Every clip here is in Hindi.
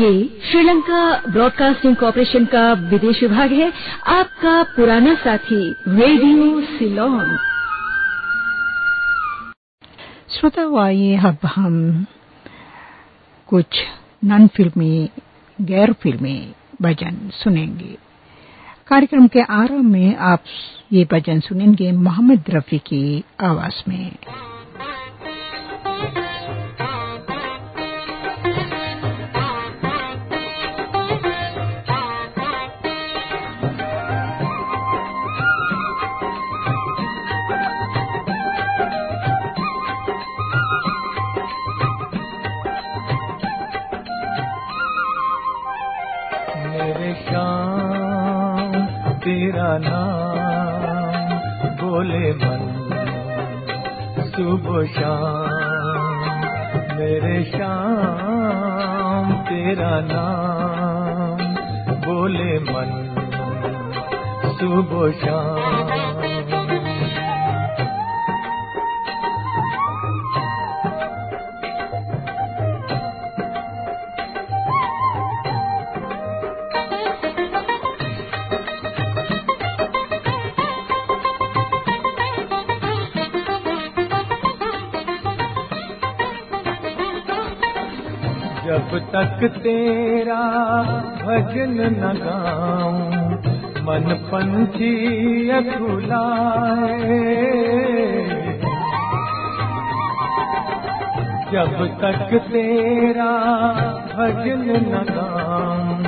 ये श्रीलंका ब्रॉडकास्टिंग कॉरपोरेशन का विदेश विभाग है। आपका पुराना साथी, रेडियो सिलोन। श्रोताओ आइए, अब हम कुछ नन फिल्मी गैर फिल्मी भजन सुनेंगे। कार्यक्रम के आरंभ में आप ये भजन सुनेंगे मोहम्मद रफी की आवाज़ में। तेरा नाम बोले मन सुबह शाम मेरे शाम तेरा नाम बोले मन सुबह शाम जब तक तेरा भजन न गाऊं, मन पंछी अकुलाए जब तक तेरा भजन न गाऊं,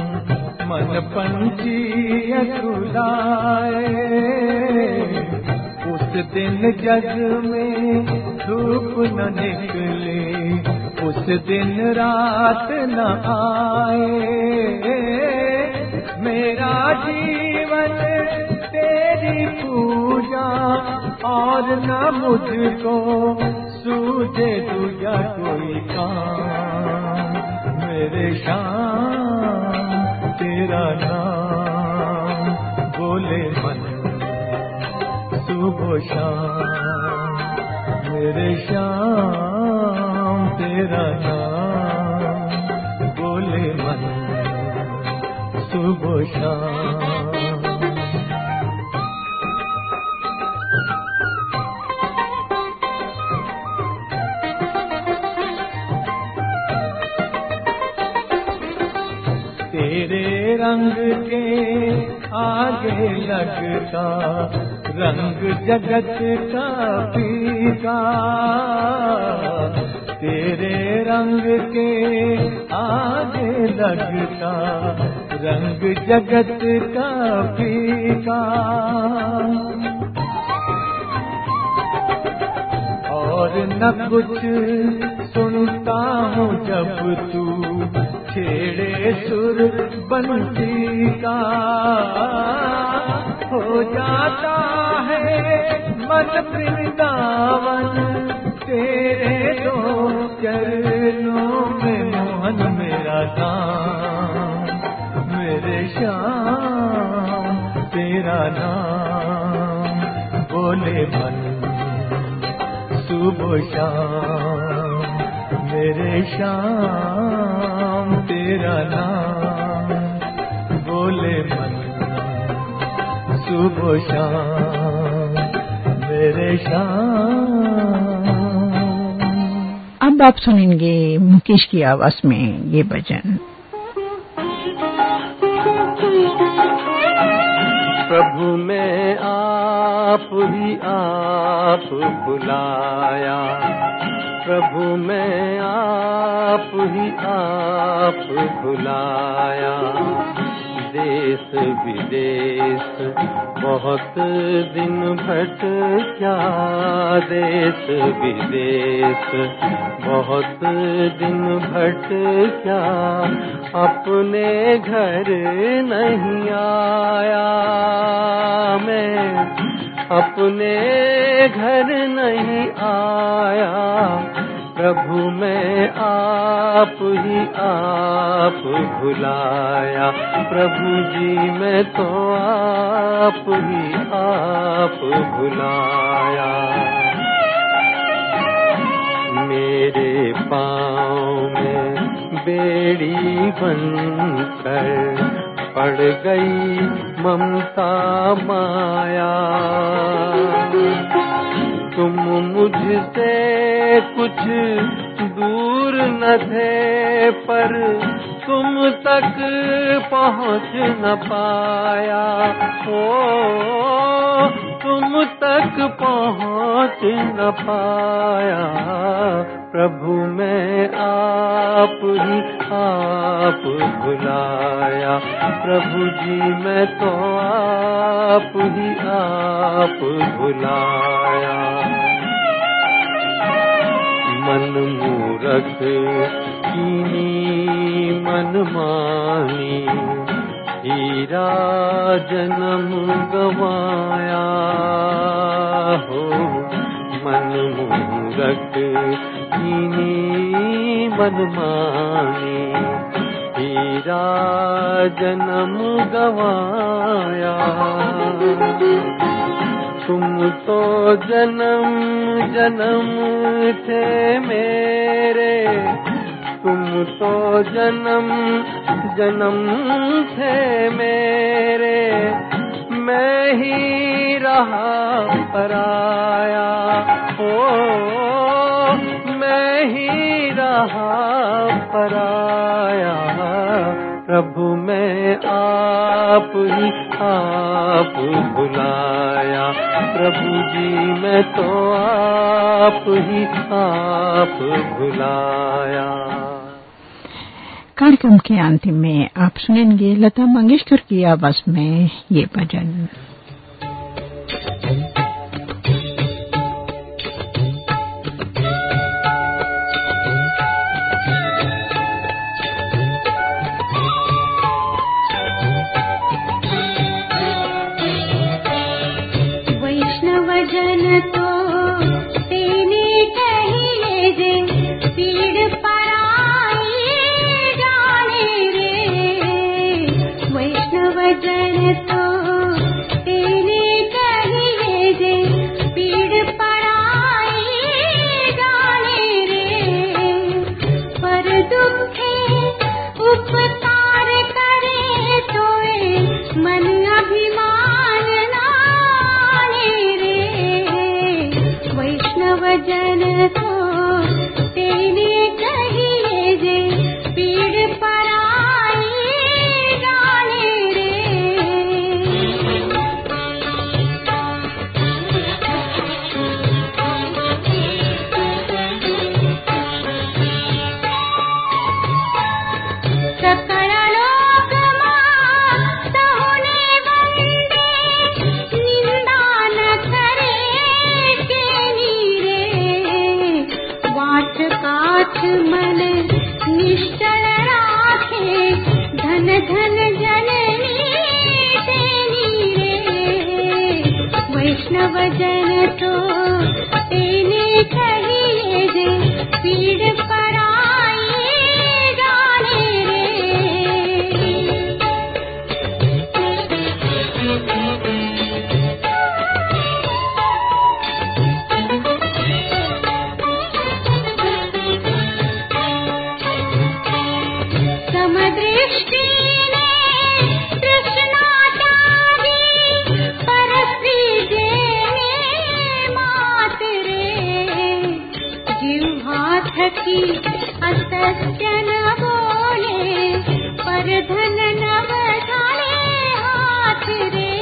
मन पंछी अकुलाए उस दिन जग में धूप न निकले उस दिन रात न आए। मेरा जीवन, तेरी पूजा, और न मुझको सूझे दूजा कोई काम। मेरे शाम, तेरा नाम, बोले मन, सुबह शाम। मेरे श्याम तेरा बोले मन सुबह तेरे रंग के आगे लगता रंग जगत का पीका तेरे रंग के आगे लगता रंग जगत का पीका और न कुछ सुनता हूँ जब तू छेड़े सुर बंसी का। हो जाता है मन वृंदावन शाम मेरे श्याम तेरा नाम बोले मन सुबह शाम मेरे श्याम अब आप सुनेंगे मुकेश की आवाज़ में ये भजन। प्रभु में आप ही आप बुलाया। प्रभु, में आप ही आप बुलाया। देश विदेश, बहुत दिन भट क्या देश विदेश। बहुत दिन भट क्या अपने घर नहीं आया। मैं अपने घर नहीं आया। प्रभु, में आप ही आप भुलाया प्रभु जी, में तो आप ही आप भुलाया मेरे पाँव में बेड़ी बनकर पड़ गई ममता माया। तुम मुझसे कुछ दूर न थे, पर तुम तक पहुँच न पाया। ओ तुम तक पहुँच न पाया। प्रभु, मैं आप ही आप बुलाया। प्रभु जी, मैं तो आप ही आप बुलाया। मन मूरख, कीनी मन मानी। हीरा जन्म गवाया हो मन मूरख कीनी मन मानी हीरा जन्म गवाया तुम तो जन्म जन्म थे मेरे तुम तो जन्म जन्म थे मेरे। मैं ही रहा, पराया। ओ, मैं ही रहा, पराया। प्रभु मैं आप ही आप भुलाया प्रभु जी, मैं तो आप ही आप भुलाया कार्यक्रम के अंतिम में आप सुनेंगे लता मंगेशकर की आवाज़ में ये भजन। निश्चल राखे धन धन जननी वैष्णव जन जाने समदृष्टीने अस्त्य न बोरे धन न वे रे।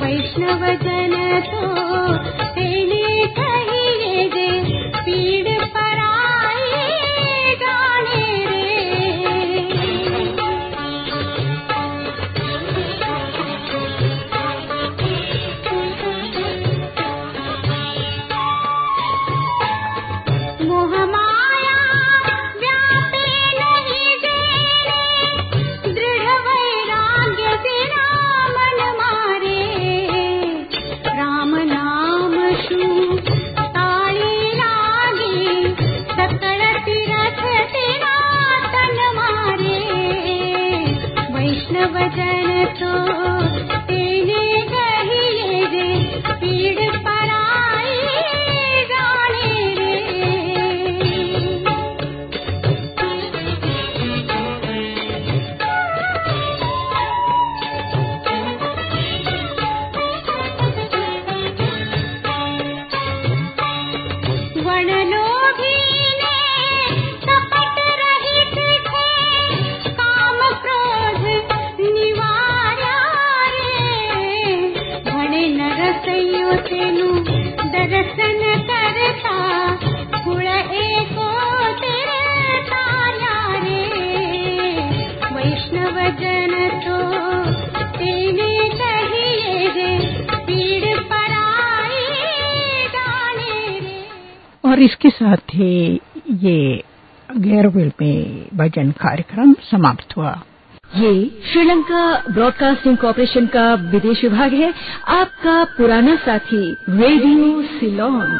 वैष्णव जन ो और इसके साथ ही ये गैरवेल में भजन कार्यक्रम समाप्त हुआ। ये श्रीलंका ब्रॉडकास्टिंग कॉरपोरेशन का विदेश विभाग है। आपका पुराना साथी, रेडियो सिलोन।